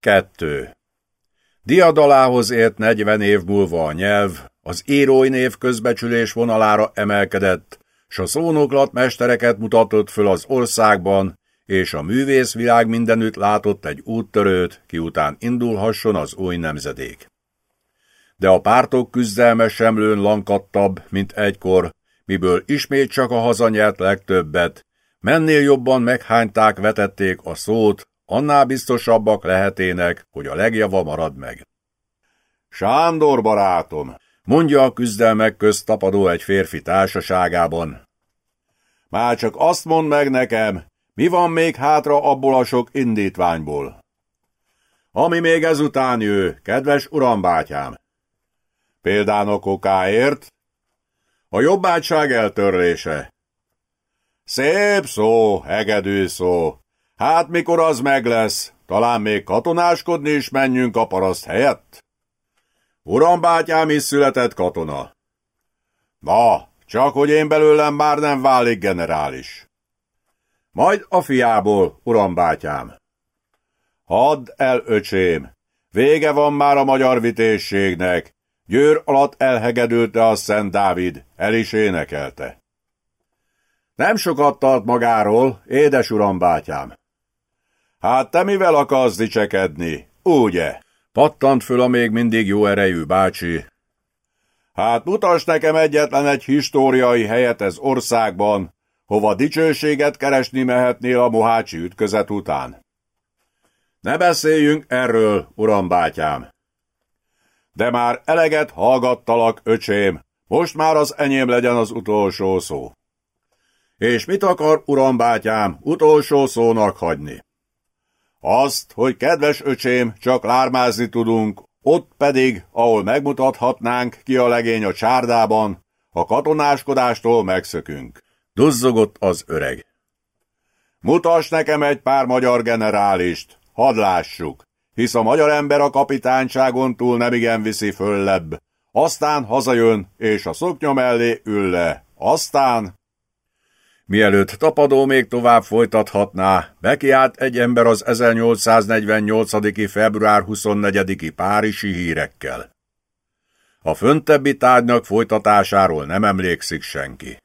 2. Diadalához ért 40 év múlva a nyelv, az írói név közbecsülés vonalára emelkedett, s a szónoklat mestereket mutatott föl az országban, és a művészvilág mindenütt látott egy úttörőt, ki után indulhasson az új nemzedék. De a pártok küzdelme sem lőn lankadtabb, mint egykor, miből ismét csak a hazanyert legtöbbet, mennél jobban meghányták, vetették a szót, annál biztosabbak lehetének, hogy a legjava marad meg. Sándor barátom, mondja a küzdelmek közt tapadó egy férfi társaságában. Már csak azt mondd meg nekem, mi van még hátra abból a sok indítványból? Ami még ezután jő, kedves urambátyám. Példának okáért? A jobbátság eltörlése. Szép szó, hegedű szó. Hát mikor az meg lesz, talán még katonáskodni is menjünk a paraszt helyett? Uram bátyám is született katona. Na, csak hogy én belőlem már nem válik generális. Majd a fiából, uram bátyám. Hadd el, öcsém, vége van már a magyar vitézségnek. Győr alatt elhegedülte a Szent Dávid, el is énekelte. Nem sokat tart magáról, édes uram bátyám. Hát te mivel akarsz dicsekedni, ugye? Pattant föl a még mindig jó erejű bácsi. Hát mutas nekem egyetlen egy históriai helyet ez országban, hova dicsőséget keresni mehetnél a mohácsi ütközet után. Ne beszéljünk erről, uram bátyám. De már eleget hallgattalak, öcsém, most már az enyém legyen az utolsó szó. És mit akar, uram bátyám, utolsó szónak hagyni? Azt, hogy kedves öcsém, csak lármázni tudunk, ott pedig, ahol megmutathatnánk ki a legény a csárdában, a katonáskodástól megszökünk. Duzzogott az öreg. Mutas nekem egy pár magyar generálist, hadd lássuk, hisz a magyar ember a kapitányságon túl nemigen viszi föllebb, aztán hazajön, és a szoknya mellé ül le, aztán... Mielőtt tapadó még tovább folytathatná, bekiált egy ember az 1848. február 24. Párizsi hírekkel. A föntebbi tárgyak folytatásáról nem emlékszik senki.